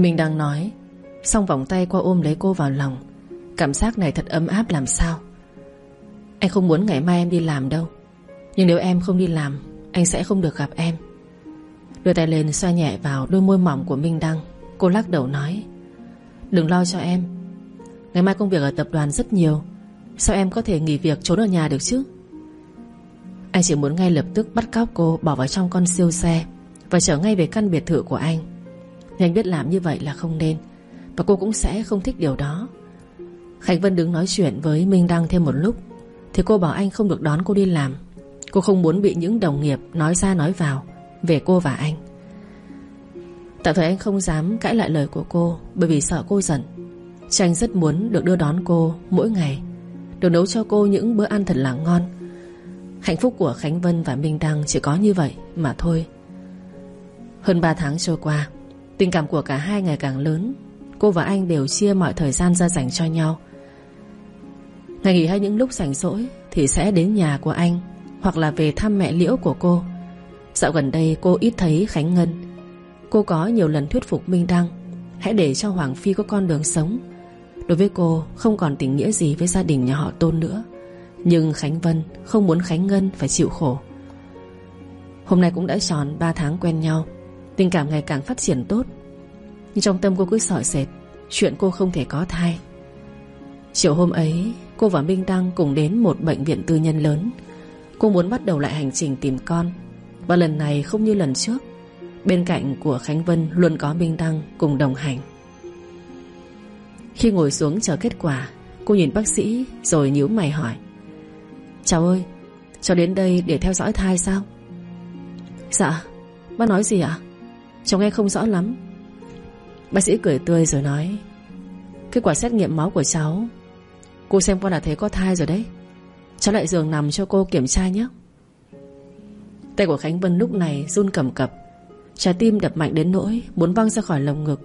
Mình đang nói. Xong vòng tay qua ôm lấy cô vào lòng. Cảm giác này thật ấm áp làm sao? Anh không muốn ngày mai em đi làm đâu. Nhưng nếu em không đi làm, Anh sẽ không được gặp em. Đưa tay lên xoa nhẹ vào đôi môi mỏng của Minh Đăng. Cô lắc đầu nói, Đừng lo cho em. Ngày mai công việc ở tập đoàn rất nhiều. Sao em có thể nghỉ việc trốn ở nhà được chứ? Anh chỉ muốn ngay lập tức bắt cóc cô Bỏ vào trong con siêu xe Và trở ngay về căn biệt thự của anh. Nhưng anh biết làm như vậy là không nên. Và cô cũng sẽ không thích điều đó. Khánh Vân đứng nói chuyện với Minh Đăng thêm một lúc. Thì cô bảo anh không được đón cô đi làm. Cô không muốn bị những đồng nghiệp nói ra nói vào Về cô và anh. Tạm thời anh không dám cãi lại lời của cô, Bởi vì sợ cô giận. Tranh rất muốn được đưa đón cô mỗi ngày, Được nấu cho cô những bữa ăn thật là ngon. Hạnh phúc của Khánh Vân và Minh Đăng chỉ có như vậy mà thôi. Hơn 3 tháng trôi qua Tình cảm của cả hai ngày càng lớn, Cô và anh đều chia mọi thời gian ra dành cho nhau. Ngày nghỉ hay những lúc rảnh rỗi Thì sẽ đến nhà của anh Hoặc là về thăm mẹ liễu của cô. Dạo gần đây cô ít thấy Khánh Ngân. Cô có nhiều lần thuyết phục Minh Đăng, Hãy để cho Hoàng Phi có con đường sống. Đối với cô, không còn tình nghĩa gì Với gia đình nhà họ Tôn nữa. Nhưng Khánh Vân không muốn Khánh Ngân phải chịu khổ. Hôm nay cũng đã tròn 3 tháng quen nhau. Tình cảm ngày càng phát triển tốt. Nhưng trong tâm cô cứ sợ sệt, Chuyện cô không thể có thai. Chiều hôm ấy, Cô và Minh Đăng cùng đến một bệnh viện tư nhân lớn. Cô muốn bắt đầu lại hành trình tìm con. Và lần này không như lần trước. Bên cạnh của Khánh Vân Luôn có Minh Đăng cùng đồng hành. Khi ngồi xuống chờ kết quả, Cô nhìn bác sĩ Rồi nhíu mày hỏi. Cháu ơi, Cháu đến đây để theo dõi thai sao? Dạ Bác nói gì ạ? Cháu nghe không rõ lắm. Bác sĩ cười tươi rồi nói, Kết quả xét nghiệm máu của cháu, Cô xem qua là thấy có thai rồi đấy. Cháu lại giường nằm cho cô kiểm tra nhé. Tay của Khánh Vân lúc này run cầm cập, Trái tim đập mạnh đến nỗi Muốn văng ra khỏi lồng ngực.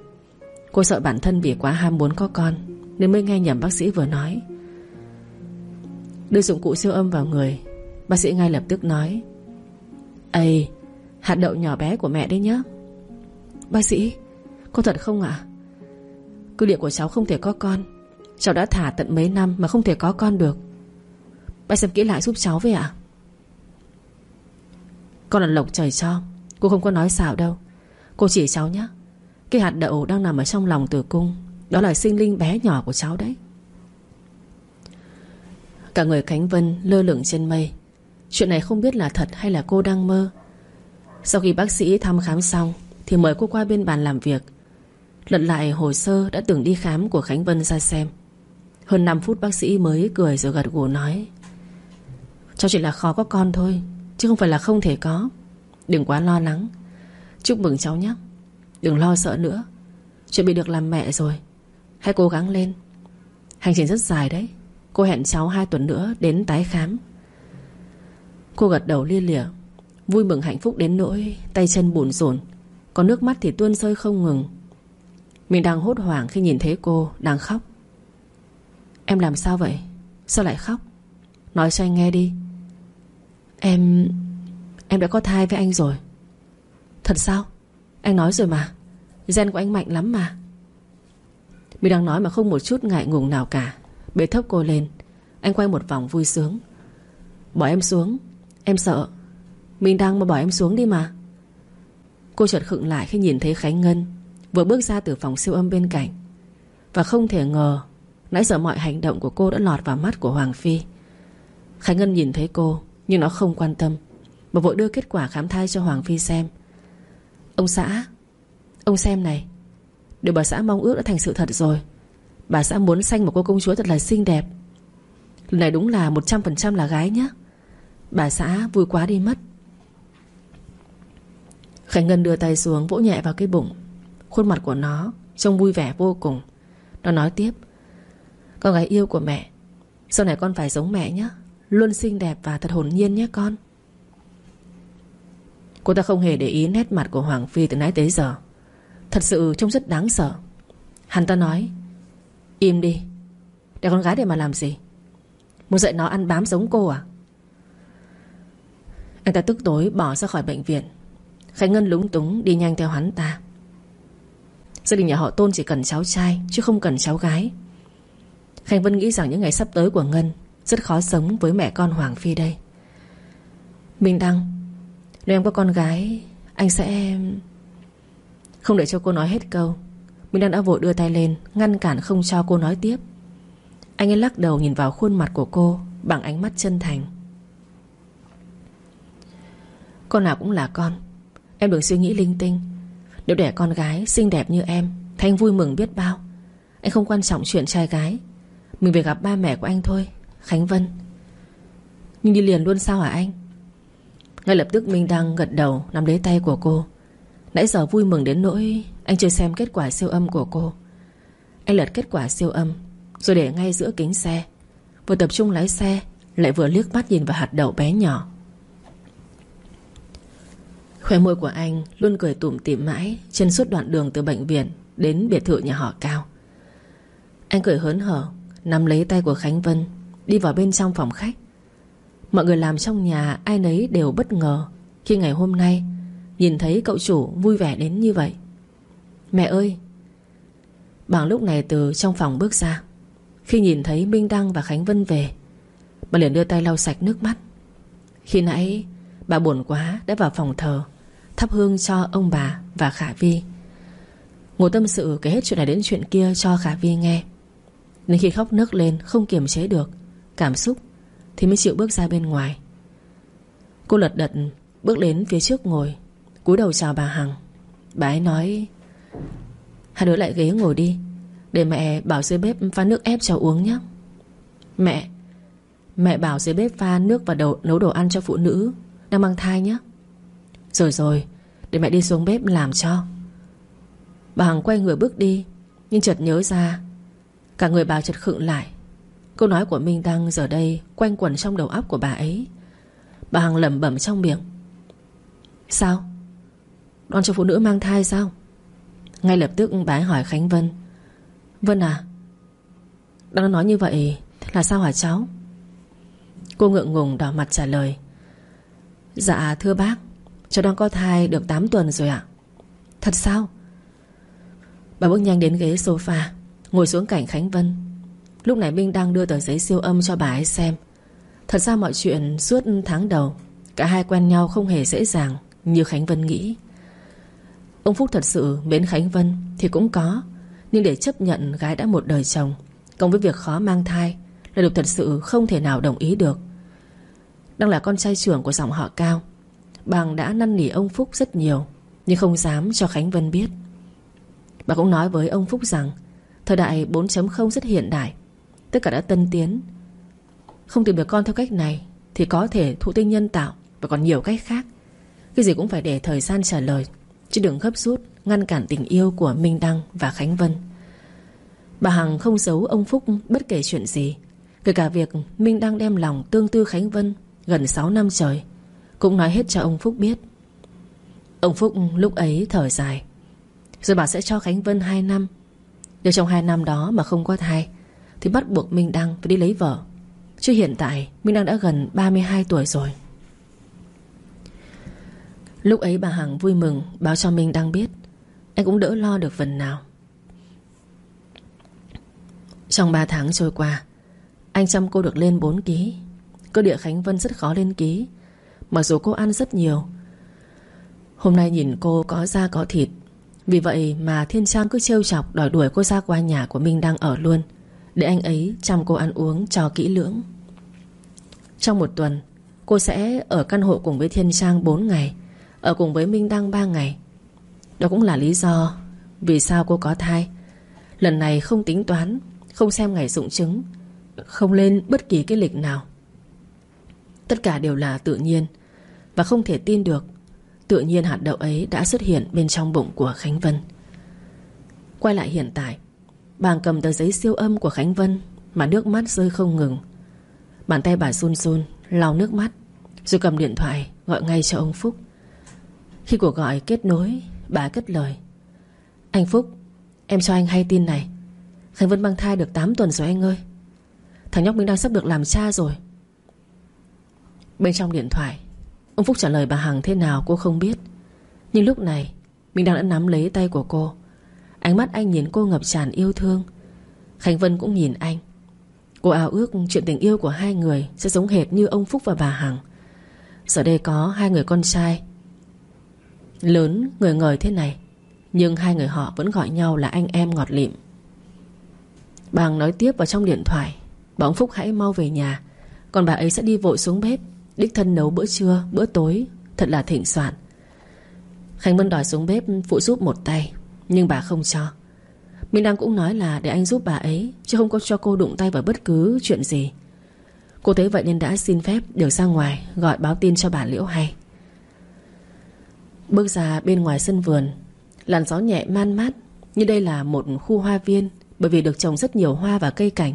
Cô sợ bản thân vì quá ham muốn có con Nên mới nghe nhầm bác sĩ vừa nói. Đưa dụng cụ siêu âm vào người, Bác sĩ ngay lập tức nói, Ây, Hạt đậu nhỏ bé của mẹ đấy nhá. Bác sĩ, Có thật không ạ? À? Cơ địa của cháu không thể có con. Cháu đã thả tận mấy năm mà không thể có con được. Bác xem kỹ lại giúp cháu với ạ. Con là lộc trời cho. Cô không có nói xạo đâu. Cô chỉ cháu nhé. Cái hạt đậu đang nằm ở trong lòng tử cung, Đó là sinh linh bé nhỏ của cháu đấy. Cả người Khánh Vân lơ lửng trên mây. Chuyện này không biết là thật hay là cô đang mơ. Sau khi bác sĩ thăm khám xong thì mời cô qua bên bàn làm việc. Lật lại hồ sơ đã từng đi khám của Khánh Vân ra xem. Hơn 5 phút bác sĩ mới cười rồi gật gù nói, Cháu chỉ là khó có con thôi, Chứ không phải là không thể có. Đừng quá lo lắng. Chúc mừng cháu nhé. Đừng lo sợ nữa. Chuẩn bị được làm mẹ rồi. Hãy cố gắng lên. Hành trình rất dài đấy. Cô hẹn cháu 2 tuần nữa đến tái khám. Cô gật đầu lia lịa, Vui mừng hạnh phúc đến nỗi Tay chân bùn rộn còn nước mắt thì tuôn rơi không ngừng. Mình đang hốt hoảng khi nhìn thấy cô Đang khóc. Em làm sao vậy? Sao lại khóc? Nói cho anh nghe đi. Em Em đã có thai với anh rồi. Thật sao? Anh nói rồi mà. Gen của anh mạnh lắm mà. Mình đang nói mà không một chút ngại ngùng nào cả. Bế thấp cô lên. Anh quay một vòng vui sướng. Bỏ em xuống. Em sợ. Mình đang mà bỏ em xuống đi mà. Cô chợt khựng lại khi nhìn thấy Khánh Ngân, Vừa bước ra từ phòng siêu âm bên cạnh. Và không thể ngờ, Nãy giờ mọi hành động của cô đã lọt vào mắt của Hoàng Phi. Khánh Ngân nhìn thấy cô, Nhưng nó không quan tâm, Mà vội đưa kết quả khám thai cho Hoàng Phi xem. Ông xã, Ông xem này, Điều bà xã mong ước đã thành sự thật rồi. Bà xã muốn sanh một cô công chúa thật là xinh đẹp. Lần này đúng là 100% là gái nhá. Bà xã vui quá đi mất. Khánh Ngân đưa tay xuống vỗ nhẹ vào cái bụng. Khuôn mặt của nó Trông vui vẻ vô cùng. Nó nói tiếp, Con gái yêu của mẹ, Sau này con phải giống mẹ nhé. Luôn xinh đẹp và thật hồn nhiên nhé con. Cô ta không hề để ý nét mặt của Hoàng Phi từ nãy tới giờ. Thật sự trông rất đáng sợ. Hắn ta nói, Im đi Để con gái để mà làm gì? Muốn dạy nó ăn bám giống cô à? Anh ta tức tối bỏ ra khỏi bệnh viện. Khánh Ngân lúng túng đi nhanh theo hắn ta. Gia đình nhà họ Tôn chỉ cần cháu trai, Chứ không cần cháu gái. Khánh Vân nghĩ rằng những ngày sắp tới của Ngân Rất khó sống với mẹ con Hoàng Phi đây. Minh Đăng, Nếu em có con gái, Anh sẽ Không để cho cô nói hết câu. Minh Đăng đã vội đưa tay lên, Ngăn cản không cho cô nói tiếp. Anh ấy lắc đầu nhìn vào khuôn mặt của cô Bằng ánh mắt chân thành. Con nào cũng là con Em đừng suy nghĩ linh tinh. Nếu đẻ con gái xinh đẹp như em, Thì anh vui mừng biết bao. Anh không quan trọng chuyện trai gái. Mình về gặp ba mẹ của anh thôi, Khánh Vân. Nhưng đi liền luôn sao hả anh? Ngay lập tức Minh đang gật đầu, Nắm lấy tay của cô. Nãy giờ vui mừng đến nỗi Anh chưa xem kết quả siêu âm của cô. Anh lật kết quả siêu âm, Rồi để ngay giữa kính xe. Vừa tập trung lái xe, Lại vừa liếc mắt nhìn vào hạt đậu bé nhỏ. Khóe môi của anh luôn cười tủm tỉm mãi Trên suốt đoạn đường từ bệnh viện Đến biệt thự nhà họ Cao. Anh cười hớn hở, Nắm lấy tay của Khánh Vân, Đi vào bên trong phòng khách. Mọi người làm trong nhà, ai nấy đều bất ngờ Khi ngày hôm nay Nhìn thấy cậu chủ vui vẻ đến như vậy. Mẹ ơi! Bằng lúc này từ trong phòng bước ra. Khi nhìn thấy Minh Đăng và Khánh Vân về, Bà liền đưa tay lau sạch nước mắt. Khi nãy Bà buồn quá, đã vào phòng thờ Thắp hương cho ông bà và Khả Vi. Ngồi tâm sự kể hết chuyện này đến chuyện kia cho Khả Vi nghe. Nên khi khóc nức lên không kiềm chế được Cảm xúc Thì mới chịu bước ra bên ngoài. Cô lật đật bước đến phía trước ngồi cúi đầu chào bà Hằng. Bà ấy nói Hai đứa lại ghế ngồi đi Để mẹ bảo dưới bếp pha nước ép cho uống nhé. Mẹ Mẹ bảo dưới bếp pha nước và đầu, nấu đồ ăn cho phụ nữ Đang mang thai nhé. Rồi rồi. Để mẹ đi xuống bếp làm cho. Bà Hằng quay người bước đi, Nhưng chợt nhớ ra, Cả người bà chợt khựng lại. Câu nói của Minh Đăng giờ đây Quanh quẩn trong đầu óc của bà ấy. Bà Hằng lẩm bẩm trong miệng. Sao? Đoan cho phụ nữ mang thai sao? Ngay lập tức bà ấy hỏi Khánh Vân. Vân à Đang nói như vậy là sao hả cháu? Cô ngượng ngùng đỏ mặt trả lời. Dạ thưa bác. Cháu đang có thai được 8 tuần rồi ạ. Thật sao? Bà bước nhanh đến ghế sofa, Ngồi xuống cạnh Khánh Vân. Lúc này Minh đang đưa tờ giấy siêu âm cho bà ấy xem. Thật ra mọi chuyện suốt tháng đầu, Cả hai quen nhau không hề dễ dàng Như Khánh Vân nghĩ. Ông Phúc thật sự mến Khánh Vân Thì cũng có, Nhưng để chấp nhận gái đã một đời chồng, Cộng với việc khó mang thai, Là được thật sự không thể nào đồng ý được. Đang là con trai trưởng của dòng họ cao Bằng đã năn nỉ ông Phúc rất nhiều, Nhưng không dám cho Khánh Vân biết. Bà cũng nói với ông Phúc rằng, Thời đại 4.0 rất hiện đại, Tất cả đã tân tiến. Không tìm được con theo cách này Thì có thể thụ tinh nhân tạo Và còn nhiều cách khác. Cái gì cũng phải để thời gian trả lời, Chứ đừng gấp rút Ngăn cản tình yêu của Minh Đăng và Khánh Vân. Bà Hằng không giấu ông Phúc bất kể chuyện gì, Kể cả việc Minh Đăng đem lòng tương tư Khánh Vân Gần 6 năm trời. Cũng nói hết cho ông Phúc biết. Ông Phúc lúc ấy thở dài. Rồi bà sẽ cho Khánh Vân 2 năm. Nếu trong 2 năm đó mà không có thai Thì bắt buộc Minh Đăng phải đi lấy vợ. Chứ hiện tại, Minh Đăng đã gần 32 tuổi rồi. Lúc ấy bà Hằng vui mừng, Báo cho Minh Đăng biết. Anh cũng đỡ lo được phần nào. Trong 3 tháng trôi qua, Anh chăm cô được lên 4 ký. Cơ địa Khánh Vân rất khó lên ký. Mặc dù cô ăn rất nhiều. Hôm nay nhìn cô có da có thịt. Vì vậy mà Thiên Trang cứ trêu chọc Đòi đuổi cô ra qua nhà của Minh đang ở luôn. Để anh ấy chăm cô ăn uống cho kỹ lưỡng. Trong một tuần, Cô sẽ ở căn hộ cùng với Thiên Trang 4 ngày, Ở cùng với Minh Đăng 3 ngày. Đó cũng là lý do Vì sao cô có thai. Lần này không tính toán, Không xem ngày dụng trứng Không lên bất kỳ cái lịch nào. Tất cả đều là tự nhiên. Và không thể tin được. Tự nhiên hạt đậu ấy đã xuất hiện bên trong bụng của Khánh Vân. Quay lại hiện tại, Bàng cầm tờ giấy siêu âm của Khánh Vân Mà nước mắt rơi không ngừng. Bàn tay bà run run, lau nước mắt, Rồi cầm điện thoại gọi ngay cho ông Phúc. Khi cuộc gọi kết nối, Bà cất lời. Anh Phúc, Em cho anh hay tin này. Khánh Vân mang thai được 8 tuần rồi anh ơi. Thằng nhóc mình đang sắp được làm cha rồi. Bên trong điện thoại Ông Phúc trả lời bà Hằng thế nào cô không biết. Nhưng lúc này, Mình đang đã nắm lấy tay của cô. Ánh mắt anh nhìn cô ngập tràn yêu thương. Khánh Vân cũng nhìn anh. Cô ao ước chuyện tình yêu của hai người Sẽ giống hệt như ông Phúc và bà Hằng. Giờ đây có hai người con trai. Lớn người ngời thế này, Nhưng hai người họ vẫn gọi nhau là anh em ngọt lịm. Bà Hằng nói tiếp vào trong điện thoại. Bà ông Phúc hãy mau về nhà, Còn bà ấy sẽ đi vội xuống bếp. Đích thân nấu bữa trưa, bữa tối Thật là thịnh soạn. Khánh Vân đòi xuống bếp phụ giúp một tay Nhưng bà không cho. Minh Đăng cũng nói là để anh giúp bà ấy Chứ không có cho cô đụng tay vào bất cứ chuyện gì. Cô thấy vậy nên đã xin phép Được ra ngoài gọi báo tin cho bà Liễu hay. Bước ra bên ngoài sân vườn Làn gió nhẹ man mát Như đây là một khu hoa viên Bởi vì được trồng rất nhiều hoa và cây cảnh.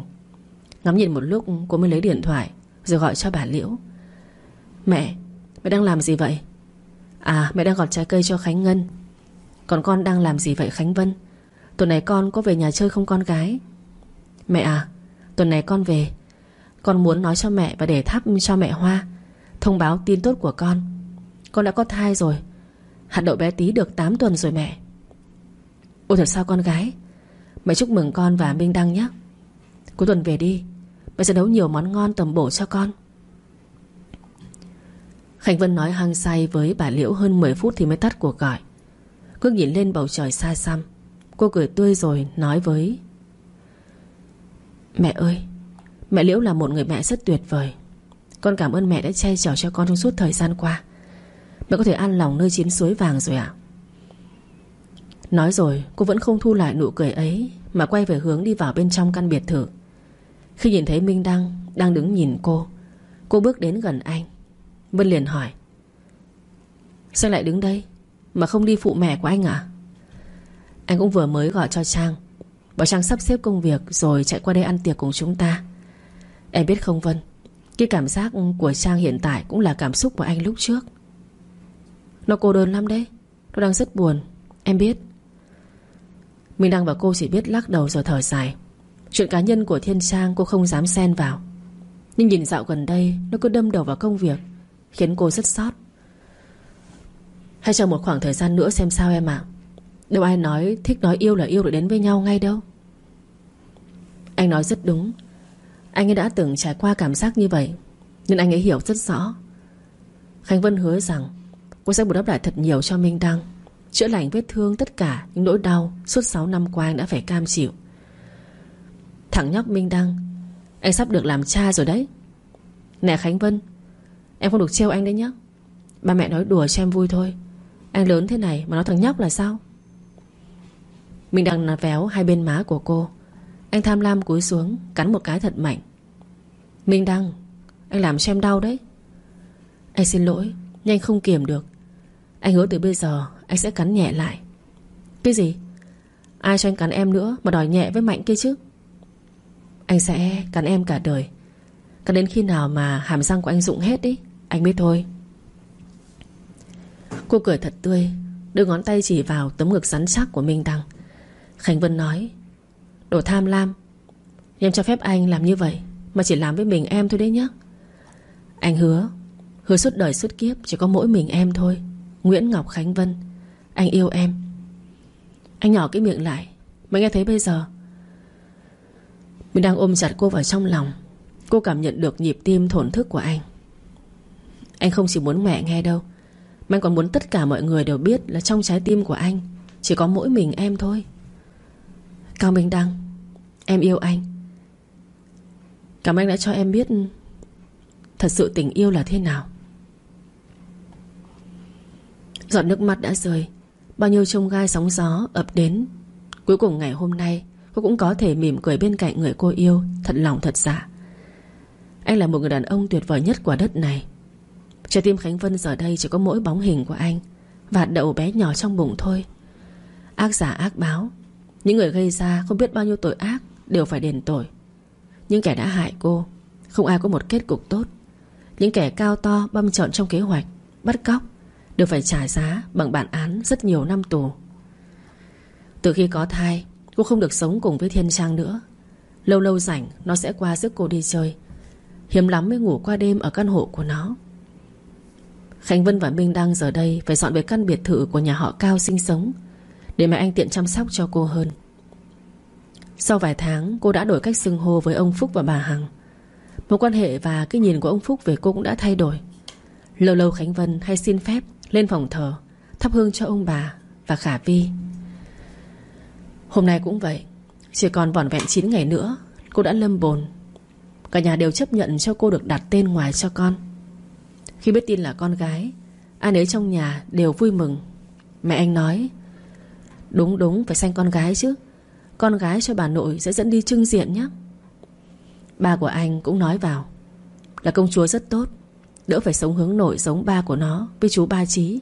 Ngắm nhìn một lúc cô mới lấy điện thoại Rồi gọi cho bà Liễu. Mẹ, mẹ đang làm gì vậy? À mẹ đang gọt trái cây cho Khánh Ngân. Còn con đang làm gì vậy Khánh Vân? Tuần này con có về nhà chơi không con gái? Mẹ à Tuần này con về. Con muốn nói cho mẹ và để thắp cho mẹ Hoa. Thông báo tin tốt của con. Con đã có thai rồi. Hạt đậu bé tí được 8 tuần rồi mẹ. Ôi thật sao con gái? Mẹ chúc mừng con và Minh Đăng nhé. Cuối tuần về đi. Mẹ sẽ nấu nhiều món ngon tầm bổ cho con. Khánh Vân nói hăng say với bà Liễu hơn 10 phút thì mới tắt cuộc gọi. Cứ nhìn lên bầu trời xa xăm, Cô cười tươi rồi nói với, Mẹ ơi, Mẹ Liễu là một người mẹ rất tuyệt vời. Con cảm ơn mẹ đã che chở cho con trong suốt thời gian qua. Mẹ có thể an lòng nơi chiến suối vàng rồi ạ. Nói rồi, cô vẫn không thu lại nụ cười ấy, Mà quay về hướng đi vào bên trong căn biệt thự. Khi nhìn thấy Minh Đăng Đang đứng nhìn cô Cô bước đến gần anh. Vân liền hỏi, Sao lại đứng đây? Mà không đi phụ mẹ của anh à? Anh cũng vừa mới gọi cho Trang. Bảo Trang sắp xếp công việc Rồi chạy qua đây ăn tiệc cùng chúng ta. Em biết không Vân, Cái cảm giác của Trang hiện tại Cũng là cảm xúc của anh lúc trước. Nó cô đơn lắm đấy, Nó đang rất buồn, Em biết. Minh Đăng và cô chỉ biết lắc đầu rồi thở dài. Chuyện cá nhân của Thiên Trang cô không dám xen vào. Nhưng nhìn dạo gần đây, Nó cứ đâm đầu vào công việc. Khiến cô rất sót. Hãy chờ một khoảng thời gian nữa xem sao em ạ. Đâu ai nói thích nói yêu là yêu được đến với nhau ngay đâu. Anh nói rất đúng. Anh ấy đã từng trải qua cảm giác như vậy Nên anh ấy hiểu rất rõ. Khánh Vân hứa rằng Cô sẽ bù đắp lại thật nhiều cho Minh Đăng, Chữa lành vết thương tất cả những nỗi đau Suốt 6 năm qua anh đã phải cam chịu. Thằng nhóc Minh Đăng, Anh sắp được làm cha rồi đấy. Nè Khánh Vân Em không được trêu anh đấy nhé Ba mẹ nói đùa cho em vui thôi. Anh lớn thế này mà nói thằng nhóc là sao? Mình đang nạt véo hai bên má của cô. Anh tham lam cúi xuống, Cắn một cái thật mạnh. Minh Đăng, Anh làm cho em đau đấy. Anh xin lỗi, Nhưng anh không kiềm được. Anh hứa từ bây giờ, Anh sẽ cắn nhẹ lại. Cái gì? Ai cho anh cắn em nữa Mà đòi nhẹ với mạnh kia chứ? Anh sẽ cắn em cả đời. Cắn đến khi nào mà hàm răng của anh rụng hết đi anh biết thôi. Cô cười thật tươi, Đưa ngón tay chỉ vào tấm ngực rắn chắc của Minh Đăng. Khánh Vân nói, Đồ tham lam, Em cho phép anh làm như vậy, Mà chỉ làm với mình em thôi đấy nhé Anh hứa Hứa suốt đời suốt kiếp Chỉ có mỗi mình em thôi. Nguyễn Ngọc Khánh Vân, Anh yêu em. Anh nhỏ cái miệng lại, Mới nghe thấy bây giờ. Mình đang ôm chặt cô vào trong lòng. Cô cảm nhận được nhịp tim thổn thức của anh anh không chỉ muốn mẹ nghe đâu. Mà anh còn muốn tất cả mọi người đều biết Là trong trái tim của anh, Chỉ có mỗi mình em thôi. Cao Minh Đăng, Em yêu anh. Cảm ơn anh đã cho em biết Thật sự tình yêu là thế nào. Giọt nước mắt đã rơi, Bao nhiêu trông gai sóng gió ập đến. Cuối cùng ngày hôm nay, Cô cũng có thể mỉm cười bên cạnh người cô yêu, Thật lòng thật giả Anh là một người đàn ông tuyệt vời nhất của đất này. Trái tim Khánh Vân giờ đây chỉ có mỗi bóng hình của anh Và đậu bé nhỏ trong bụng thôi. Ác giả ác báo, Những người gây ra không biết bao nhiêu tội ác Đều phải đền tội. Những kẻ đã hại cô, Không ai có một kết cục tốt. Những kẻ cao to băm trọn trong kế hoạch, Bắt cóc Đều phải trả giá bằng bản án rất nhiều năm tù. Từ khi có thai, Cô không được sống cùng với Thiên Trang nữa. Lâu lâu rảnh, Nó sẽ qua giúp cô đi chơi. Hiếm lắm mới ngủ qua đêm ở căn hộ của nó. Khánh Vân và Minh đang giờ đây Phải dọn về căn biệt thự của nhà họ Cao sinh sống, Để mẹ anh tiện chăm sóc cho cô hơn. Sau vài tháng, cô đã đổi cách xưng hô với ông Phúc và bà Hằng. Mối quan hệ và cái nhìn của ông Phúc về cô cũng đã thay đổi. Lâu lâu Khánh Vân hay xin phép lên phòng thờ, Thắp hương cho ông bà và Khả Vi. Hôm nay cũng vậy, Chỉ còn vỏn vẹn 9 ngày nữa, Cô đã lâm bồn. Cả nhà đều chấp nhận cho cô được đặt tên ngoài cho con. Khi biết tin là con gái Ai nấy trong nhà đều vui mừng. Mẹ anh nói, Đúng đúng, phải sanh con gái chứ. Con gái cho bà nội sẽ dẫn đi trưng diện nhé. Ba của anh cũng nói vào, Là công chúa rất tốt, Đỡ phải sống hướng nội giống ba của nó Với chú ba trí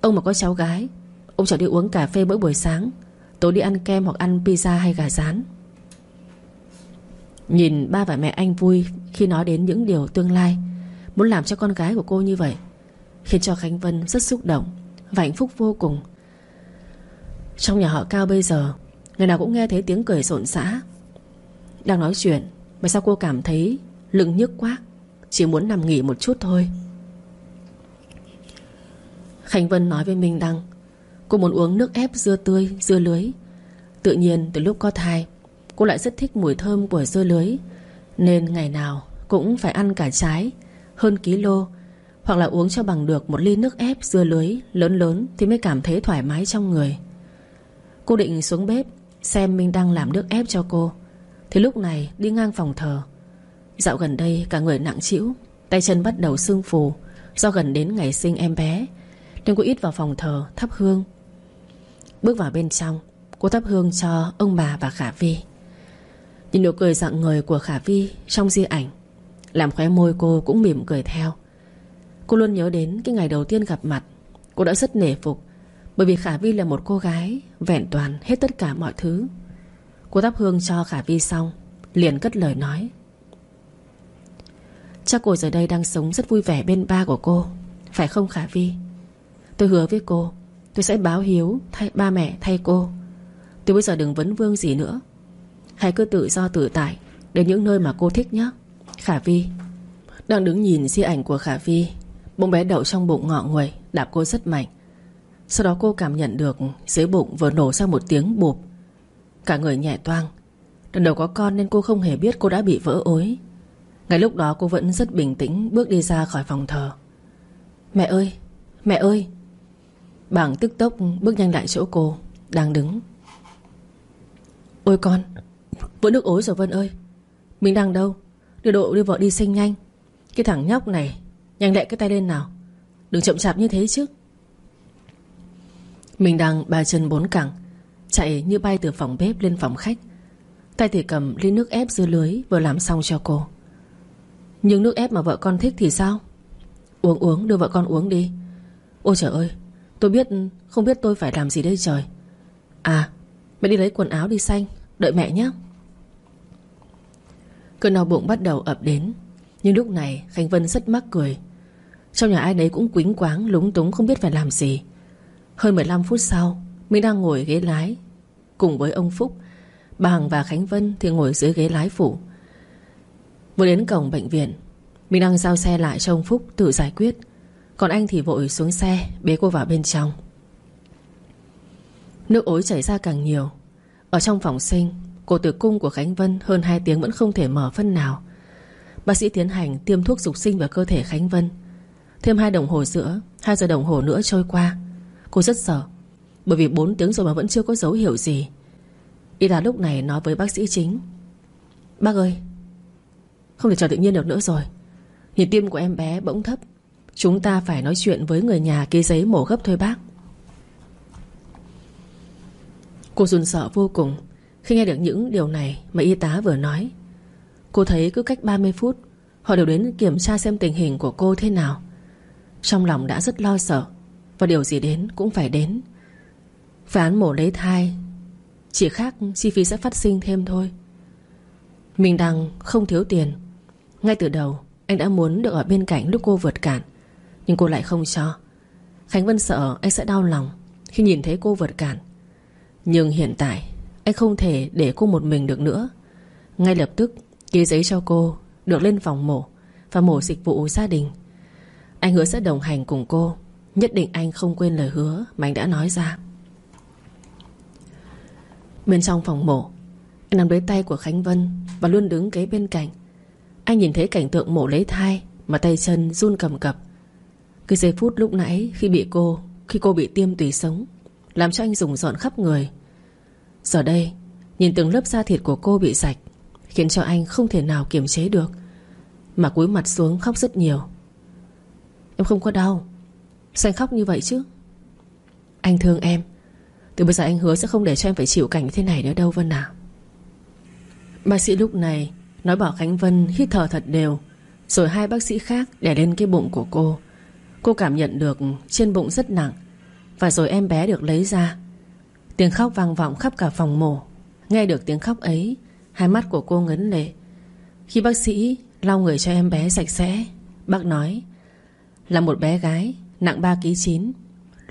Ông mà có cháu gái, Ông chọn đi uống cà phê mỗi buổi sáng, Tối đi ăn kem hoặc ăn pizza hay gà rán. Nhìn ba và mẹ anh vui Khi nói đến những điều tương lai Muốn làm cho con gái của cô như vậy Khiến cho Khánh Vân rất xúc động Và hạnh phúc vô cùng. Trong nhà họ Cao bây giờ Ngày nào cũng nghe thấy tiếng cười rộn rã. Đang nói chuyện Mà sao cô cảm thấy lưng nhức quá? Chỉ muốn nằm nghỉ một chút thôi. Khánh Vân nói với Minh Đăng Cô muốn uống nước ép dưa tươi, dưa lưới. Tự nhiên từ lúc có thai Cô lại rất thích mùi thơm của dưa lưới Nên ngày nào cũng phải ăn cả trái. Hơn ký lô, Hoặc là uống cho bằng được một ly nước ép dưa lưới Lớn lớn thì mới cảm thấy thoải mái trong người. Cô định xuống bếp, Xem Minh đang làm nước ép cho cô. Thì lúc này đi ngang phòng thờ. Dạo gần đây cả người nặng trĩu, Tay chân bắt đầu sưng phù. Do gần đến ngày sinh em bé, Nên cô ít vào phòng thờ thắp hương. Bước vào bên trong, Cô thắp hương cho ông bà và Khả Vi. Nhìn nụ cười dạng người của Khả Vi Trong di ảnh làm khóe môi cô cũng mỉm cười theo. Cô luôn nhớ đến cái ngày đầu tiên gặp mặt. Cô đã rất nể phục, Bởi vì Khả Vi là một cô gái Vẹn toàn hết tất cả mọi thứ. Cô thắp hương cho Khả Vi xong, Liền cất lời nói. Chắc cô giờ đây đang sống rất vui vẻ bên ba của cô, Phải không Khả Vi? Tôi hứa với cô, Tôi sẽ báo hiếu thay ba mẹ thay cô. Từ bây giờ đừng vấn vương gì nữa. Hãy cứ tự do tự tại Đến những nơi mà cô thích nhé. Khả Vi. Đang đứng nhìn di ảnh của Khả Vi Bông bé đậu trong bụng ngọ nguậy Đạp cô rất mạnh. Sau đó cô cảm nhận được dưới bụng vừa nổ ra một tiếng bụp. Cả người nhẹ toang. Lần đầu có con nên cô không hề biết cô đã bị vỡ ối. Ngay lúc đó cô vẫn rất bình tĩnh Bước đi ra khỏi phòng thờ. Mẹ ơi, mẹ ơi! Bảng tức tốc bước nhanh lại chỗ cô Đang đứng. Ôi con Vỡ nước ối rồi Vân ơi. Mình đang đâu? Đưa độ đưa vợ đi sinh nhanh. Cái thằng nhóc này, Nhanh lẹ cái tay lên nào. Đừng chậm chạp như thế chứ. Mình đang ba chân bốn cẳng, Chạy như bay từ phòng bếp lên phòng khách. Tay thì cầm ly nước ép dưa lưới, Vừa làm xong cho cô. Nhưng nước ép mà vợ con thích thì sao? Uống uống, đưa vợ con uống đi. Ôi trời ơi, Tôi biết, không biết tôi phải làm gì đây trời. À mẹ đi lấy quần áo đi xanh, Đợi mẹ nhé. Cơn đau bụng bắt đầu ập đến. Nhưng lúc này, Khánh Vân rất mắc cười. Trong nhà ai đấy cũng quính quáng, Lúng túng, không biết phải làm gì. Hơn 15 phút sau, Mình đang ngồi ghế lái. Cùng với ông Phúc, Bà Hằng và Khánh Vân thì ngồi dưới ghế lái phụ Vừa đến cổng bệnh viện, Mình đang giao xe lại cho ông Phúc tự giải quyết. Còn anh thì vội xuống xe, Bế cô vào bên trong. Nước ối chảy ra càng nhiều. Ở trong phòng sinh Cổ tử cung của Khánh Vân hơn 2 tiếng vẫn không thể mở phân nào. Bác sĩ tiến hành tiêm thuốc dục sinh vào cơ thể Khánh Vân. Thêm 2 đồng hồ giữa 2 giờ đồng hồ nữa trôi qua. Cô rất sợ, Bởi vì 4 tiếng rồi mà vẫn chưa có dấu hiệu gì. Y tá lúc này nói với bác sĩ chính, Bác ơi, Không thể chờ tự nhiên được nữa rồi. Nhịp tim của em bé bỗng thấp. Chúng ta phải nói chuyện với người nhà ký giấy mổ gấp thôi bác. Cô run sợ vô cùng. Khi nghe được những điều này mà y tá vừa nói Cô thấy cứ cách 30 phút Họ đều đến kiểm tra xem tình hình của cô thế nào. Trong lòng đã rất lo sợ Và điều gì đến cũng phải đến. Phán mổ lấy thai Chỉ khác chi phí sẽ phát sinh thêm thôi. Mình đang không thiếu tiền. Ngay từ đầu Anh đã muốn được ở bên cạnh lúc cô vượt cạn, Nhưng cô lại không cho. Khánh Vân sợ anh sẽ đau lòng Khi nhìn thấy cô vượt cạn, Nhưng hiện tại anh không thể để cô một mình được nữa. Ngay lập tức, Ký giấy cho cô, Được lên phòng mổ Và mổ dịch vụ gia đình. Anh hứa sẽ đồng hành cùng cô, Nhất định anh không quên lời hứa Mà anh đã nói ra. Bên trong phòng mổ, Anh nắm lấy tay của Khánh Vân Và luôn đứng kế bên cạnh. Anh nhìn thấy cảnh tượng mổ lấy thai Mà tay chân run cầm cập. Cái giây phút lúc nãy khi bị cô, Khi cô bị tiêm tùy sống, Làm cho anh rùng rợn khắp người. Giờ đây, Nhìn từng lớp da thịt của cô bị sạch, Khiến cho anh không thể nào kiềm chế được. Mà cúi mặt xuống khóc rất nhiều. Em không có đau. Sao anh khóc như vậy chứ? Anh thương em. Từ bây giờ anh hứa sẽ không để cho em phải chịu cảnh như thế này nữa đâu, Vân à Bác sĩ lúc này Nói bảo Khánh Vân hít thở thật đều, Rồi hai bác sĩ khác đè lên cái bụng của cô. Cô cảm nhận được trên bụng rất nặng, Và rồi em bé được lấy ra. Tiếng khóc vang vọng khắp cả phòng mổ. Nghe được tiếng khóc ấy, Hai mắt của cô ngấn lệ. Khi bác sĩ lau người cho em bé sạch sẽ, Bác nói, Là một bé gái, Nặng 3 kg 9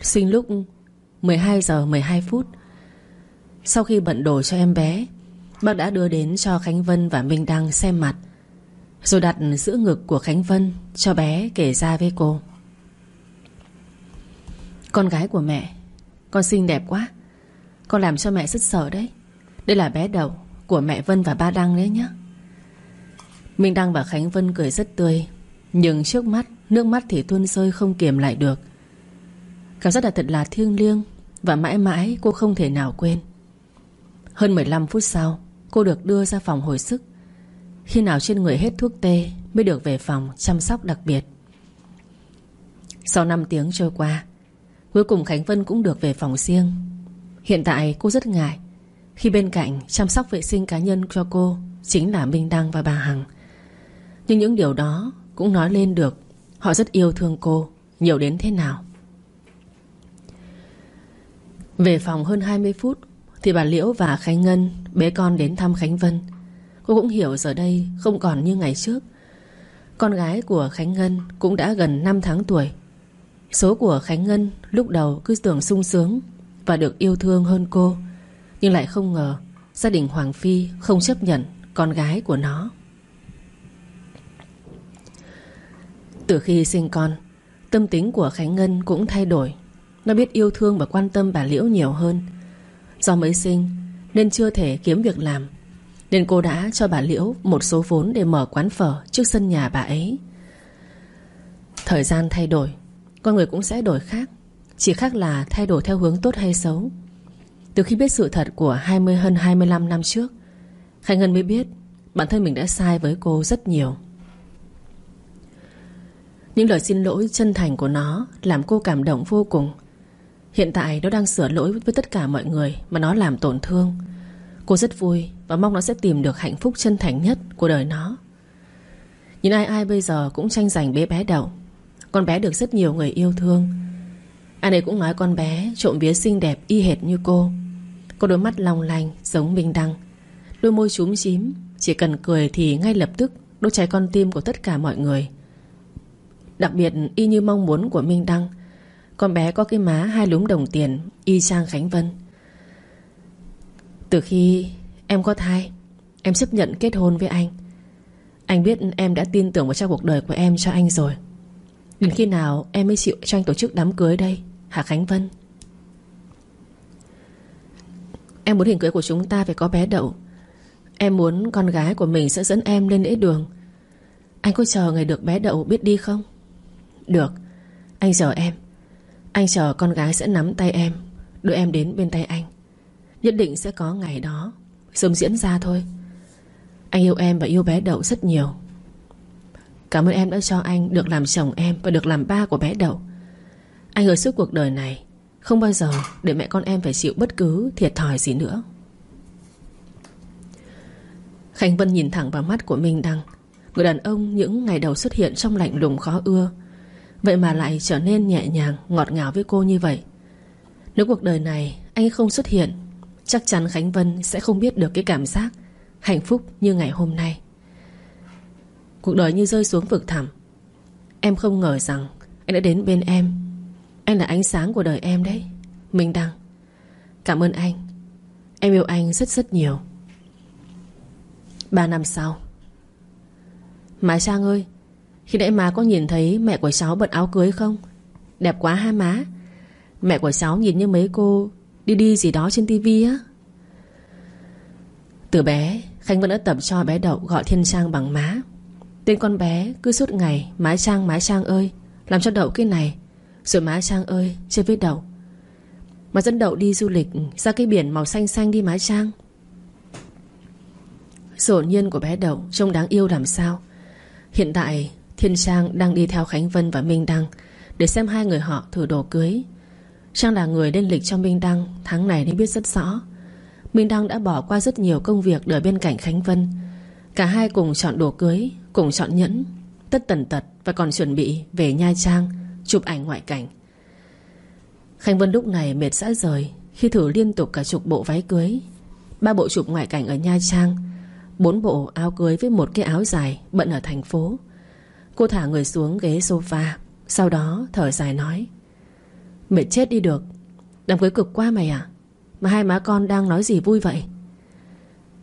Sinh lúc 12 giờ 12 phút. Sau khi bận đồ cho em bé, Bác đã đưa đến cho Khánh Vân và Minh Đăng xem mặt, Rồi đặt giữa ngực của Khánh Vân Cho bé kể ra với cô. Con gái của mẹ, Con xinh đẹp quá. Con làm cho mẹ rất sợ đấy. Đây là bé đầu của mẹ Vân và ba Đăng đấy nhé Minh Đăng và Khánh Vân cười rất tươi, Nhưng trước mắt, Nước mắt thì tuôn rơi không kiềm lại được. Cảm giác là thật là thiêng liêng Và mãi mãi cô không thể nào quên. Hơn 15 phút sau, Cô được đưa ra phòng hồi sức. Khi nào trên người hết thuốc tê Mới được về phòng chăm sóc đặc biệt. Sau 5 tiếng trôi qua, Cuối cùng Khánh Vân cũng được về phòng riêng. Hiện tại cô rất ngại. Khi bên cạnh chăm sóc vệ sinh cá nhân cho cô Chính là Minh Đăng và bà Hằng. Nhưng những điều đó Cũng nói lên được Họ rất yêu thương cô Nhiều đến thế nào. Về phòng hơn 20 phút Thì bà Liễu và Khánh Ngân, Bế con đến thăm Khánh Vân. Cô cũng hiểu giờ đây không còn như ngày trước. Con gái của Khánh Ngân Cũng đã gần 5 tháng tuổi. Số của Khánh Ngân lúc đầu cứ tưởng sung sướng và được yêu thương hơn cô. Nhưng lại không ngờ, Gia đình Hoàng Phi không chấp nhận Con gái của nó. Từ khi sinh con, Tâm tính của Khánh Ngân cũng thay đổi. Nó biết yêu thương và quan tâm bà Liễu nhiều hơn. Do mới sinh, Nên chưa thể kiếm việc làm, Nên cô đã cho bà Liễu một số vốn Để mở quán phở trước sân nhà bà ấy. Thời gian thay đổi, Con người cũng sẽ đổi khác. Chỉ khác là thay đổi theo hướng tốt hay xấu. Từ khi biết sự thật của 20 hơn 25 năm trước, Khánh Ngân mới biết Bản thân mình đã sai với cô rất nhiều. Những lời xin lỗi chân thành của nó Làm cô cảm động vô cùng. Hiện tại nó đang sửa lỗi với tất cả mọi người Mà nó làm tổn thương. Cô rất vui và mong nó sẽ tìm được hạnh phúc chân thành nhất của đời nó. Nhìn ai ai bây giờ cũng tranh giành bé bé đậu Con bé được rất nhiều người yêu thương anh ấy cũng nói con bé trộm vía xinh đẹp y hệt như cô. Có đôi mắt long lanh, giống Minh Đăng Đôi môi chúm chím, Chỉ cần cười thì ngay lập tức Đốt cháy con tim của tất cả mọi người. Đặc biệt, y như mong muốn của Minh Đăng, Con bé có cái má hai lúm đồng tiền, Y chang Khánh Vân. Từ khi em có thai, Em chấp nhận kết hôn với anh. Anh biết em đã tin tưởng vào trong cuộc đời của em cho anh rồi. Đến khi nào em mới chịu cho anh tổ chức đám cưới đây? Hả Khánh Vân. Em muốn hình cưới của chúng ta phải có bé đậu. Em muốn con gái của mình sẽ dẫn em lên lễ đường. Anh có chờ ngày được bé đậu biết đi không? Được. Anh chờ em. Anh chờ con gái sẽ nắm tay em, Đưa em đến bên tay anh. Nhất định sẽ có ngày đó, Sớm diễn ra thôi. Anh yêu em và yêu bé Đậu rất nhiều. Cảm ơn em đã cho anh Được làm chồng em và được làm ba của bé Đậu. Anh ở suốt cuộc đời này. Không bao giờ để mẹ con em phải chịu bất cứ thiệt thòi gì nữa. Khánh Vân nhìn thẳng vào mắt của Minh Đăng. Người đàn ông những ngày đầu xuất hiện trong lạnh lùng khó ưa. Vậy mà lại trở nên nhẹ nhàng, Ngọt ngào với cô như vậy. Nếu cuộc đời này anh không xuất hiện, Chắc chắn Khánh Vân sẽ không biết được cái cảm giác Hạnh phúc như ngày hôm nay. Cuộc đời như rơi xuống vực thẳm. Em không ngờ rằng Anh đã đến bên em. Anh là ánh sáng của đời em đấy, Minh Đăng. Cảm ơn anh. Em yêu anh rất rất nhiều. Ba năm sau. Má Trang ơi, khi nãy má có nhìn thấy mẹ của cháu bận áo cưới không? Đẹp quá ha má. Mẹ của cháu nhìn như mấy cô Đi đi gì đó trên tivi á. Từ bé khanh vẫn đã tập cho bé Đậu gọi Thiên Trang bằng má. Tên con bé cứ suốt ngày, Má Trang má Trang ơi, Làm cho Đậu cái này rồi má Trang ơi, Chơi với Đậu. Mà dẫn Đậu đi du lịch Ra cái biển màu xanh xanh đi má Trang. Sự nhiên của bé Đậu Trông đáng yêu làm sao. Hiện tại Thiên Trang đang đi theo Khánh Vân và Minh Đăng Để xem hai người họ thử đồ cưới. Trang là người lên lịch cho Minh Đăng, Tháng này nên biết rất rõ. Minh Đăng đã bỏ qua rất nhiều công việc Đợi bên cạnh Khánh Vân. Cả hai cùng chọn đồ cưới, Cùng chọn nhẫn, Tất tần tật và còn chuẩn bị về Nha Trang. Chụp ảnh ngoại cảnh. Khánh Vân lúc này mệt xã rời, Khi thử liên tục cả chục bộ váy cưới. Ba bộ chụp ngoại cảnh ở Nha Trang, Bốn bộ áo cưới với một cái áo dài Bận ở thành phố. Cô thả người xuống ghế sofa, Sau đó thở dài nói, Mệt chết đi được, Đám cưới cực quá mày à Mà hai má con đang nói gì vui vậy?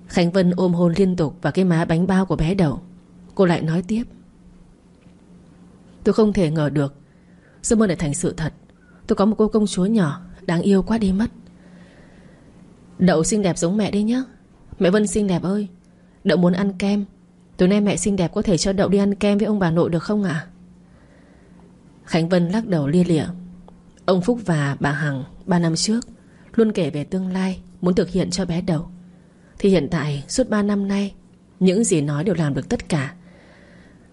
Khánh Vân ôm hôn liên tục Vào cái má bánh bao của bé đầu Cô lại nói tiếp, Tôi không thể ngờ được Giấc mơ lại thành sự thật. Tôi có một cô công chúa nhỏ Đáng yêu quá đi mất. Đậu xinh đẹp giống mẹ đi nhá. Mẹ Vân xinh đẹp ơi. Đậu muốn ăn kem. Tối nay mẹ xinh đẹp có thể cho Đậu đi ăn kem với ông bà nội được không ạ? Khánh Vân lắc đầu lia lịa. Ông Phúc và bà Hằng Ba năm trước Luôn kể về tương lai Muốn thực hiện cho bé Đậu. Thì hiện tại suốt 3 năm nay, Những gì nói đều làm được tất cả.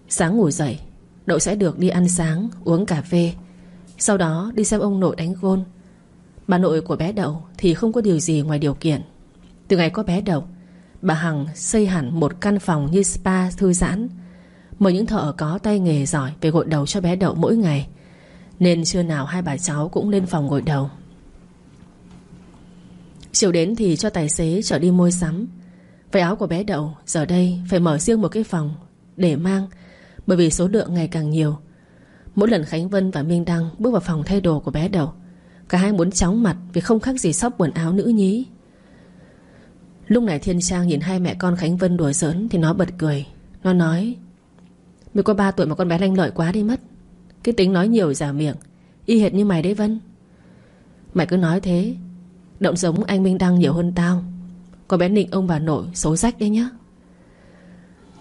Sáng ngủ dậy Đậu sẽ được đi ăn sáng, Uống cà phê. Sau đó đi xem ông nội đánh gôn. Bà nội của bé Đậu Thì không có điều gì ngoài điều kiện. Từ ngày có bé Đậu, Bà Hằng xây hẳn một căn phòng như spa thư giãn, Mời những thợ có tay nghề giỏi Về gội đầu cho bé Đậu mỗi ngày. Nên trưa nào hai bà cháu cũng lên phòng gội đầu. Chiều đến thì cho tài xế chở đi mua sắm. Váy áo của bé Đậu Giờ đây phải mở riêng một cái phòng Để mang bởi vì số lượng ngày càng nhiều. Mỗi lần Khánh Vân và Minh Đăng bước vào phòng thay đồ của bé đầu, Cả hai muốn chóng mặt Vì không khác gì sóc quần áo nữ nhí. Lúc này Thiên Trang nhìn hai mẹ con Khánh Vân đùa giỡn Thì nó bật cười. Nó nói Mới có 3 tuổi mà con bé lanh lợi quá đi mất. Cái tính nói nhiều giả miệng, Y hệt như mày đấy Vân. Mày cứ nói thế, Động giống anh Minh Đăng nhiều hơn tao. Con bé nịnh ông bà nội xấu rách đấy nhá.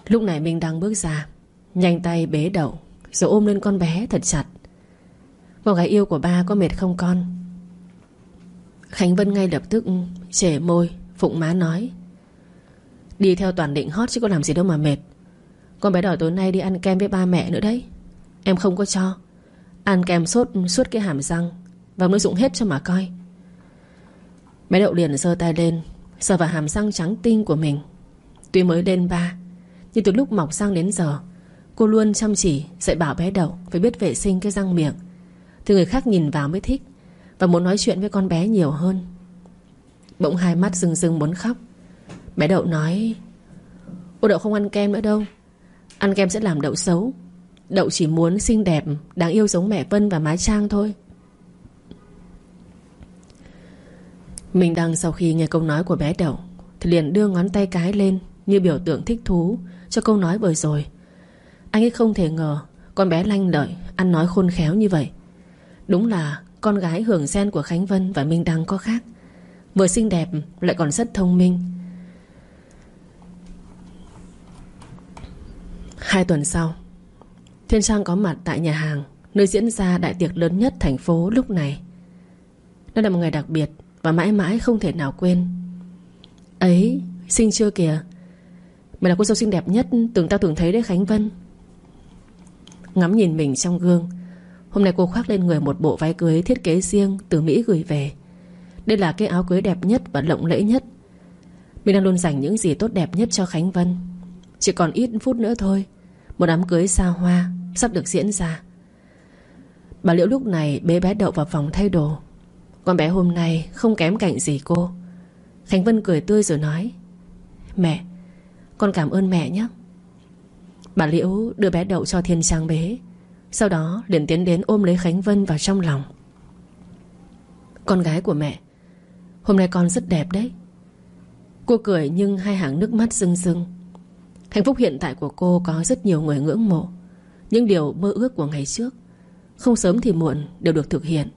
Lúc này Minh Đăng bước ra Nhanh tay bế đậu, Rồi ôm lên con bé thật chặt. Con gái yêu của ba có mệt không con? Khánh Vân ngay lập tức Trẻ môi, Phụng má nói. Đi theo toàn định hot chứ có làm gì đâu mà mệt. Con bé đòi tối nay đi ăn kem với ba mẹ nữa đấy. Em không có cho. Ăn kem sốt suốt cái hàm răng, Và mới dụng hết cho mà coi. Bé đậu liền giơ tay lên, Sờ vào hàm răng trắng tinh của mình. Tuy mới lên ba, Nhưng từ lúc mọc răng đến giờ Cô luôn chăm chỉ, dạy bảo bé đậu Phải biết vệ sinh cái răng miệng. Thì người khác nhìn vào mới thích Và muốn nói chuyện với con bé nhiều hơn. Bỗng hai mắt rưng rưng muốn khóc. Bé đậu nói Ô đậu không ăn kem nữa đâu. Ăn kem sẽ làm đậu xấu. Đậu chỉ muốn xinh đẹp, Đáng yêu giống mẹ Vân và má Trang thôi. Mình đang sau khi nghe câu nói của bé đậu Thì liền đưa ngón tay cái lên Như biểu tượng thích thú Cho câu nói vừa rồi. Anh ấy không thể ngờ Con bé lanh lợi, Ăn nói khôn khéo như vậy. Đúng là con gái hưởng sen của Khánh Vân và Minh Đăng có khác. Vừa xinh đẹp lại còn rất thông minh. Hai tuần sau, Thiên Trang có mặt tại nhà hàng Nơi diễn ra đại tiệc lớn nhất thành phố lúc này. Đây là một ngày đặc biệt Và mãi mãi không thể nào quên. Ấy, Xinh chưa kìa? Mày là cô dâu xinh đẹp nhất Tưởng tao tưởng thấy đấy, Khánh Vân. Ngắm nhìn mình trong gương. Hôm nay cô khoác lên người một bộ váy cưới thiết kế riêng từ Mỹ gửi về. Đây là cái áo cưới đẹp nhất và lộng lẫy nhất. Mình đang luôn dành những gì tốt đẹp nhất cho Khánh Vân. Chỉ còn ít phút nữa thôi, Một đám cưới xa hoa Sắp được diễn ra. Bà Liễu lúc này bế bé đậu vào phòng thay đồ. Con bé hôm nay không kém cạnh gì cô. Khánh Vân cười tươi rồi nói, Mẹ, Con cảm ơn mẹ nhé. Bà Liễu đưa bé đậu cho Thiên Trang bế. Sau đó liền tiến đến ôm lấy Khánh Vân vào trong lòng. Con gái của mẹ, Hôm nay con rất đẹp đấy. Cô cười nhưng hai hàng nước mắt rưng rưng. Hạnh phúc hiện tại của cô có rất nhiều người ngưỡng mộ. Những điều mơ ước của ngày trước, Không sớm thì muộn đều được thực hiện.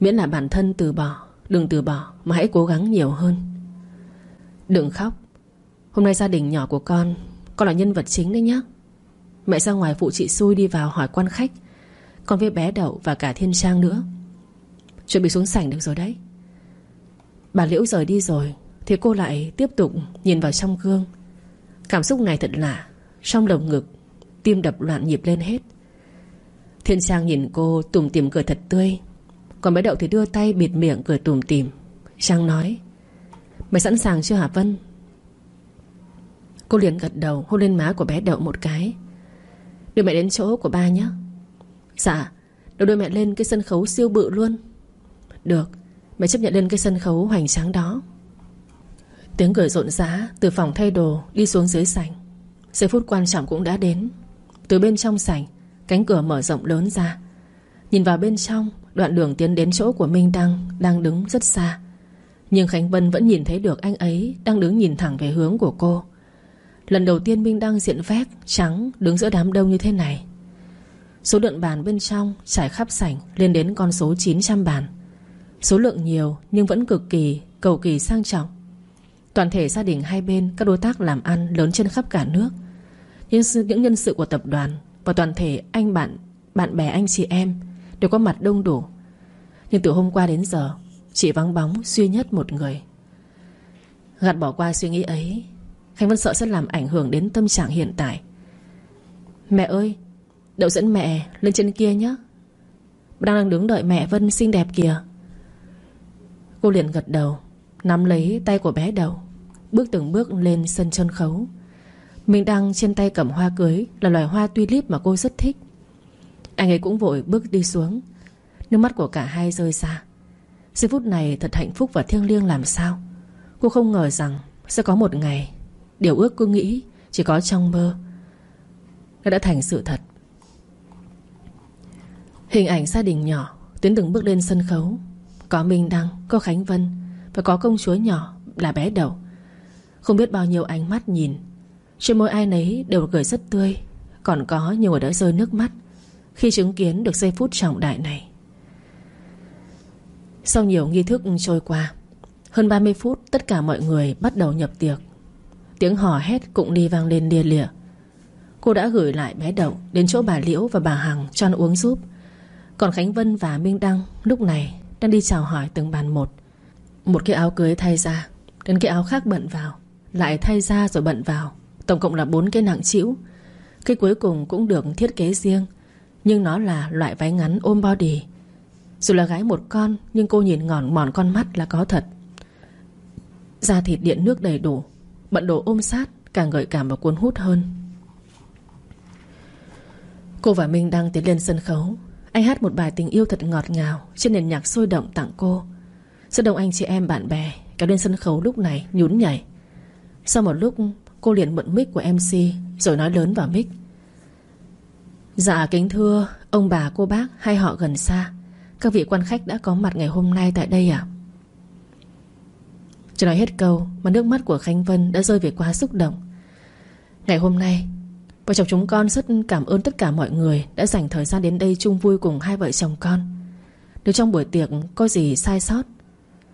Miễn là bản thân từ bỏ, Đừng từ bỏ mà hãy cố gắng nhiều hơn. Đừng khóc. Hôm nay gia đình nhỏ của con con là nhân vật chính đấy nhá. Mẹ ra ngoài phụ chị xui đi vào hỏi quan khách. Còn với bé Đậu và cả Thiên Trang nữa. Chuẩn bị xuống sảnh được rồi đấy. Bà Liễu rời đi rồi, Thì cô lại tiếp tục nhìn vào trong gương. Cảm xúc này thật lạ. Trong lồng ngực, Tim đập loạn nhịp lên hết. Thiên Trang nhìn cô tủm tìm cười thật tươi. Còn bé Đậu thì đưa tay bịt miệng cười tủm tìm Trang nói, Mày sẵn sàng chưa hả Vân? Cô liền gật đầu, hôn lên má của bé Đậu một cái. Đưa mẹ đến chỗ của ba nhé. Dạ Đưa đưa mẹ lên cái sân khấu siêu bự luôn. Được, Mẹ chấp nhận lên cái sân khấu hoành tráng đó. Tiếng cười rộn rã Từ phòng thay đồ đi xuống dưới sảnh. Giây phút quan trọng cũng đã đến. Từ bên trong sảnh, Cánh cửa mở rộng lớn ra. Nhìn vào bên trong, Đoạn đường tiến đến chỗ của Minh Đăng Đang đứng rất xa. Nhưng Khánh Vân vẫn nhìn thấy được anh ấy Đang đứng nhìn thẳng về hướng của cô. Lần đầu tiên Minh Đăng diện vét Trắng đứng giữa đám đông như thế này. Số lượng bàn bên trong Trải khắp sảnh lên đến con số 900 bàn. Số lượng nhiều Nhưng vẫn cực kỳ, cầu kỳ sang trọng. Toàn thể gia đình hai bên, Các đối tác làm ăn lớn trên khắp cả nước. Những những nhân sự của tập đoàn Và toàn thể anh bạn Bạn bè anh chị em Đều có mặt đông đủ. Nhưng từ hôm qua đến giờ, Chỉ vắng bóng duy nhất một người. Gạt bỏ qua suy nghĩ ấy Khánh Vân sợ sẽ làm ảnh hưởng đến tâm trạng hiện tại. Mẹ ơi, Đậu dẫn mẹ lên trên kia nhé. Đang đang đứng đợi mẹ Vân xinh đẹp kìa. Cô liền gật đầu, Nắm lấy tay của bé đầu Bước từng bước lên sân sân khấu. Mình đang trên tay cầm hoa cưới Là loài hoa tulip mà cô rất thích. Anh ấy cũng vội bước đi xuống. Nước mắt của cả hai rơi ra. Giây phút này thật hạnh phúc và thiêng liêng làm sao? Cô không ngờ rằng Sẽ có một ngày Điều ước cô nghĩ chỉ có trong mơ. Nó đã thành sự thật. Hình ảnh gia đình nhỏ Tiến từng bước lên sân khấu. Có Minh Đăng, có Khánh Vân Và có công chúa nhỏ là bé đầu Không biết bao nhiêu ánh mắt nhìn Trên môi ai nấy đều cười rất tươi Còn có nhiều người đã rơi nước mắt Khi chứng kiến được giây phút trọng đại này. Sau nhiều nghi thức trôi qua Hơn 30 phút tất cả mọi người bắt đầu nhập tiệc. Tiếng hò hét cũng đi vang lên lia lịa. Cô đã gửi lại bé Đậu Đến chỗ bà Liễu và bà Hằng cho ăn uống giúp. Còn Khánh Vân và Minh Đăng Lúc này đang đi chào hỏi từng bàn một. Một cái áo cưới thay ra Đến cái áo khác bận vào, Lại thay ra rồi bận vào. Tổng cộng là bốn cái nặng chịu Cái cuối cùng cũng được thiết kế riêng, Nhưng nó là loại váy ngắn ôm body. Dù là gái một con, Nhưng cô nhìn ngòn mòn con mắt là có thật. Da thịt điện nước đầy đủ Bận đồ ôm sát Càng gợi cảm và cuốn hút hơn. Cô và Minh đang tiến lên sân khấu. Anh hát một bài tình yêu thật ngọt ngào Trên nền nhạc sôi động tặng cô. Rất đông anh chị em, bạn bè Kéo lên sân khấu lúc này nhún nhảy. Sau một lúc, cô liền mượn mic của MC Rồi nói lớn vào mic. Dạ kính thưa, Ông bà, cô bác hay họ gần xa. Các vị quan khách đã có mặt ngày hôm nay tại đây ạ chưa nói hết câu Mà nước mắt của Khánh Vân đã rơi về quá xúc động. Ngày hôm nay, Vợ chồng chúng con rất cảm ơn tất cả mọi người Đã dành thời gian đến đây chung vui cùng hai vợ chồng con. Nếu trong buổi tiệc có gì sai sót,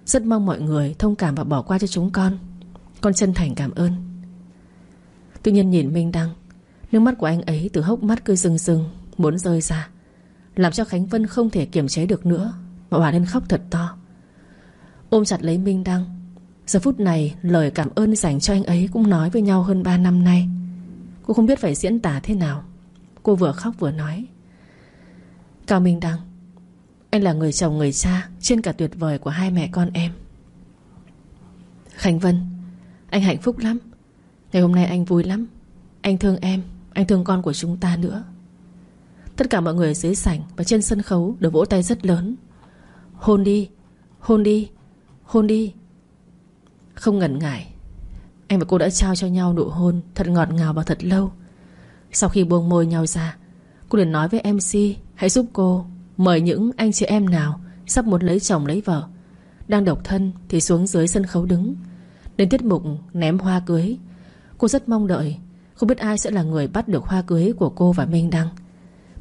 Rất mong mọi người thông cảm và bỏ qua cho chúng con. Con chân thành cảm ơn. Tuy nhiên nhìn Minh Đăng, Nước mắt của anh ấy từ hốc mắt cứ rừng rừng Muốn rơi ra, Làm cho Khánh Vân không thể kiềm chế được nữa, Mà hòa lên khóc thật to. Ôm chặt lấy Minh Đăng Giờ phút này, lời cảm ơn dành cho anh ấy Cũng nói với nhau hơn 3 năm nay. Cô không biết phải diễn tả thế nào. Cô vừa khóc vừa nói. Cao Minh Đăng, Anh là người chồng người cha Trên cả tuyệt vời của hai mẹ con em. Khánh Vân, Anh hạnh phúc lắm. Ngày hôm nay anh vui lắm. Anh thương em, Anh thương con của chúng ta nữa. Tất cả mọi người dưới sảnh Và trên sân khấu đều vỗ tay rất lớn. Hôn đi Hôn đi Hôn đi không ngần ngại. Anh và cô đã trao cho nhau nụ hôn Thật ngọt ngào và thật lâu. Sau khi buông môi nhau ra, Cô liền nói với MC Hãy giúp cô, mời những anh chị em nào Sắp muốn lấy chồng lấy vợ, Đang độc thân thì xuống dưới sân khấu đứng. Đến tiết mục ném hoa cưới, Cô rất mong đợi, Không biết ai sẽ là người bắt được hoa cưới của cô và Minh Đăng.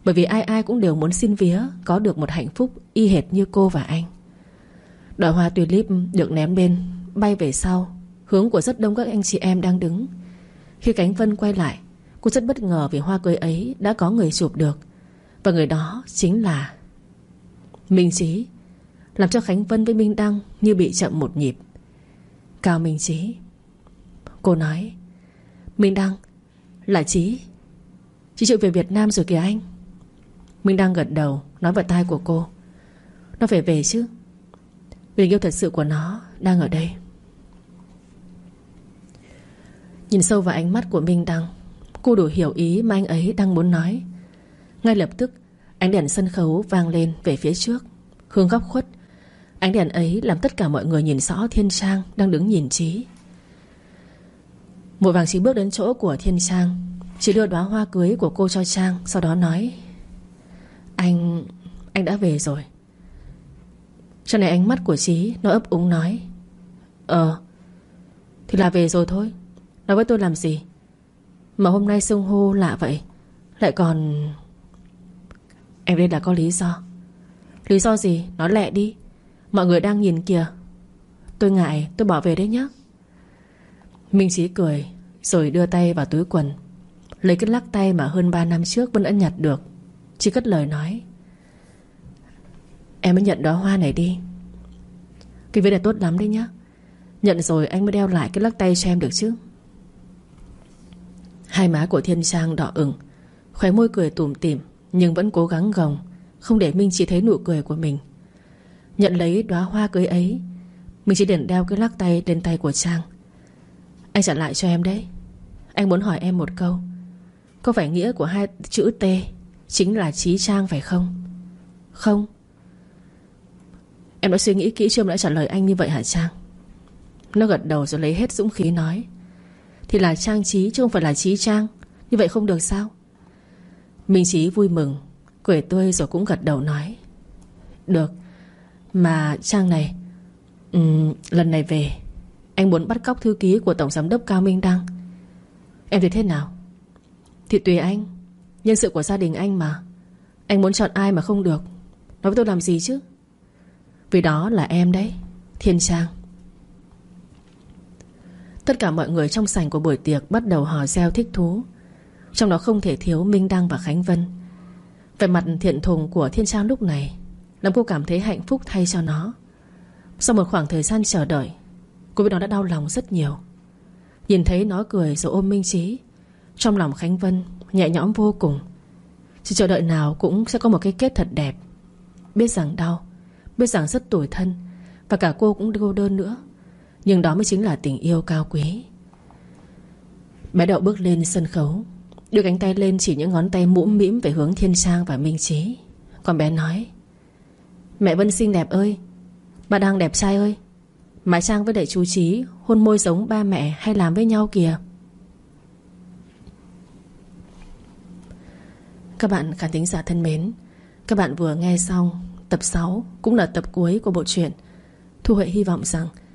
Bởi vì ai ai cũng đều muốn xin vía, Có được một hạnh phúc y hệt như cô và anh. Đóa hoa tulip được ném lên Bay về sau, Hướng của rất đông các anh chị em đang đứng. Khi Cánh Vân quay lại, Cô rất bất ngờ vì hoa cưới ấy Đã có người chụp được. Và người đó chính là Minh Trí Làm cho Khánh Vân với Minh Đăng Như bị chậm một nhịp. Cao Minh Trí Cô nói. Minh Đăng, Là Trí Chị chịu về Việt Nam rồi kìa anh. Minh Đăng gật đầu, Nói vào tai của cô. Nó phải về chứ. Vì yêu thật sự của nó đang ở đây. Nhìn sâu vào ánh mắt của Minh Đăng, Cô đủ hiểu ý mà anh ấy đang muốn nói. Ngay lập tức, Ánh đèn sân khấu vang lên về phía trước, Hương góc khuất. Ánh đèn ấy làm tất cả mọi người nhìn rõ Thiên Trang Đang đứng nhìn Trí Vội vàng Trí bước đến chỗ của Thiên Trang Trí đưa đóa hoa cưới của cô cho Trang, Sau đó nói, Anh... anh đã về rồi. Cho này ánh mắt của Trí Nó ấp úng nói Ờ Thì là về rồi thôi. Nói với tôi làm gì? Mà hôm nay xưng hô lạ vậy. Lại còn Em đây là có lý do. Lý do gì? Nói lẹ đi. Mọi người đang nhìn kìa. Tôi ngại, tôi bỏ về đấy nhé Minh Chí cười, Rồi đưa tay vào túi quần. Lấy cái lắc tay mà hơn 3 năm trước Vẫn đã nhặt được. Chỉ cất lời nói. Em mới nhận đó hoa này đi. Cái việc này tốt lắm đấy nhá. Nhận rồi anh mới đeo lại cái lắc tay cho em được chứ. Hai má của Thiên Trang đỏ ửng, Khóe môi cười tủm tỉm, Nhưng vẫn cố gắng gồng, Không để Minh chỉ thấy nụ cười của mình. Nhận lấy đóa hoa cưới ấy Mình chỉ định đeo cái lắc tay lên tay của Trang. Anh trả lại cho em đấy. Anh muốn hỏi em một câu. Có phải nghĩa của hai chữ T Chính là Trí Trang phải không? Không. Em đã suy nghĩ kỹ chưa mà đã trả lời anh như vậy hả Trang? Nó gật đầu rồi lấy hết dũng khí nói thì là trang trí chứ không phải là trí trang. Như vậy không được sao? Minh Trí vui mừng Cười tươi rồi cũng gật đầu nói. Được Mà Trang này um, Lần này về Anh muốn bắt cóc thư ký của Tổng Giám đốc Cao Minh Đăng. Em thấy thế nào? Thì tùy anh Nhân sự của gia đình anh mà. Anh muốn chọn ai mà không được Nói với tôi làm gì chứ? Vì đó là em đấy Thiên Trang. Tất cả mọi người trong sảnh của buổi tiệc Bắt đầu hò reo thích thú. Trong đó không thể thiếu Minh Đăng và Khánh Vân. Về mặt thiện thùng của Thiên Trang lúc này Làm cô cảm thấy hạnh phúc thay cho nó. Sau một khoảng thời gian chờ đợi, Cô biết nó đã đau lòng rất nhiều. Nhìn thấy nó cười rồi ôm Minh Trí Trong lòng Khánh Vân Nhẹ nhõm vô cùng. Chỉ chờ đợi nào cũng sẽ có một cái kết thật đẹp. Biết rằng đau, Biết rằng rất tủi thân, Và cả cô cũng cô đơn nữa nhưng đó mới chính là tình yêu cao quý. Bé đậu bước lên sân khấu, Đưa cánh tay lên chỉ những ngón tay mũm mĩm Về hướng Thiên Trang và Minh Trí Còn bé nói, Mẹ Vân xinh đẹp ơi, Bà đang đẹp trai ơi. Mà Trang với đại chú Trí Hôn môi giống ba mẹ hay làm với nhau kìa. Các bạn khán thính giả thân mến, Các bạn vừa nghe xong Tập 6 cũng là tập cuối của bộ truyện Thu Huệ hy vọng rằng